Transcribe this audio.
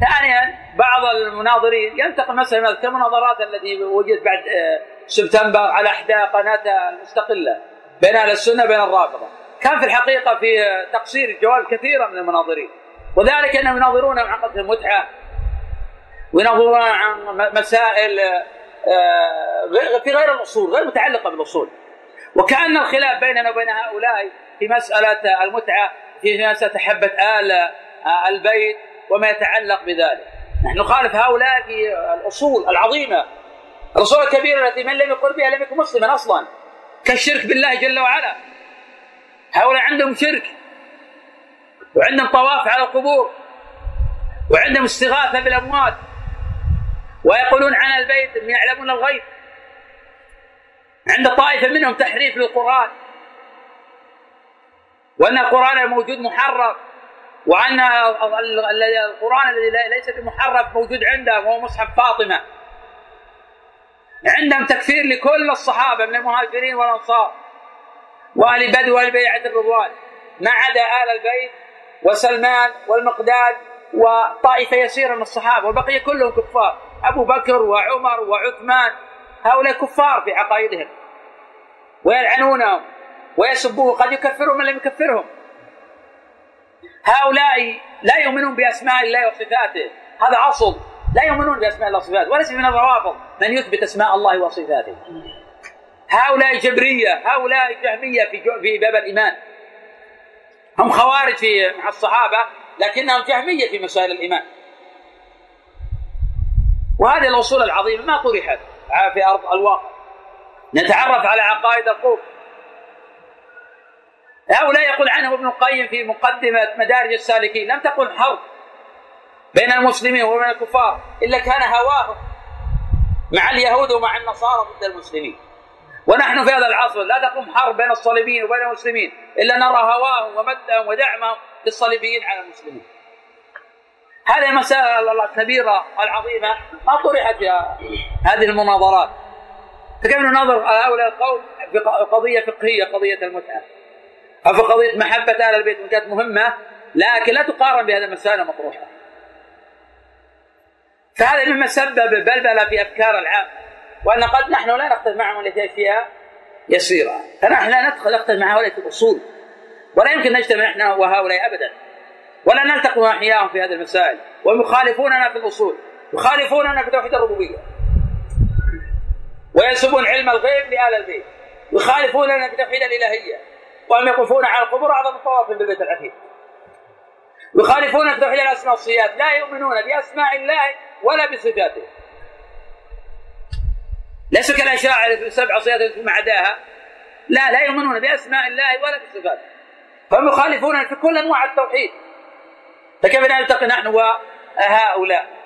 ثانيا بعض المناظرين ينتقل مثلا كمناظرات التي وجدت بعد آه، سبتمبر على إحدى قناة المستقلة بين أهل السنة وبين الرافضة. كان في الحقيقة في تقصير جواب كثيرا من المناظرين. وذلك انهم يناظرون عن قضيه المتعة ويناظرون عن مسائل آه، في غير الأصول غير متعلقة بالأصول. وكأن الخلاف بيننا وبين هؤلاء في مسألة المتعة في مسألة حبة آل آه، البيت وما يتعلق بذلك. نحن نخالف هؤلاء في الأصول العظيمة. الأصول الكبيرة التي من لم يقر بها لم يكن مسلما أصلا. كالشرك بالله جل وعلا. هؤلاء عندهم شرك. وعندهم طواف على القبور. وعندهم استغاثة بالأموات. ويقولون عن البيت يعلمون الغيب. عند طائفة منهم تحريف للقرآن. وأن القرآن الموجود محرف وأن القرآن الذي ليس بمحرف موجود عندهم وهو مصحف فاطمة. عندهم تكفير لكل الصحابة من المهاجرين والأنصار وآل بدر وآل بيعه الرضوان. ما عدا آل البيت وسلمان والمقداد وطائفة يسيرة من الصحابة والبقية كلهم كفار. أبو بكر وعمر وعثمان هؤلاء كفار في عقائدهم. ويلعنونهم ويسبوه قد يكفرهم من لم يكفرهم. هؤلاء لا يؤمنون بأسماء الله وصفاته. هذا أصل. لا يؤمنون بأسماء الله وصفاته وليس من الروافض من يثبت أسماء الله وصفاته. هؤلاء جبرية هؤلاء جهميه في في باب الإيمان. هم خوارج في مع الصحابة لكنهم جهمية في مسائل الإيمان. وهذه الأصول العظيمة ما طرحت. في أرض الواقع. نتعرف على عقائد القوم. هؤلاء يقول عنهم ابن القيم في مقدمة مدارج السالكين لم تكن حرب بين المسلمين وبين الكفار إلا كان هواهم مع اليهود ومع النصارى ضد المسلمين. ونحن في هذا العصر لا تقوم حرب بين الصليبيين وبين المسلمين إلا نرى هواهم ومدهم ودعمهم للصليبيين على المسلمين. هذه المسائل الكبيرة العظيمة ما طرحت في هذه المناظرات. فكيف ننظر هؤلاء القوم في قضية فقهية قضية المتعة؟ أو قضية محبة أهل البيت كانت مهمة لكن لا تقارن بهذه المسائل المطروحة فهذا مما سبب بلبلة في أفكار العامة وأن قد نحن لا نختلف معهم إلا في أشياء يسيرة. فنحن لا ندخل نختلف مع هؤلاء في الأصول ولا يمكن نجتمع نحن وهؤلاء أبدا. ولا نلتقي احياهم في هذه المسائل. ويخالفوننا في الأصول. يخالفوننا في توحيد الربوبية. وينسبون علم الغيب لآل البيت. يخالفوننا في توحيد الإلهية. وهم يقفون على القبور اعظم طواف بالبيت العتيق. يخالفون توحيد الاسماء والصفات لا يؤمنون بأسماء الله ولا بصفاته. ليس كالأشاعرة في سبع صفات ثم عداها لا لا يؤمنون بأسماء الله ولا بصفاته. فهم يخالفون في كل أنواع التوحيد. فكيف نلتقي نحن وهؤلاء؟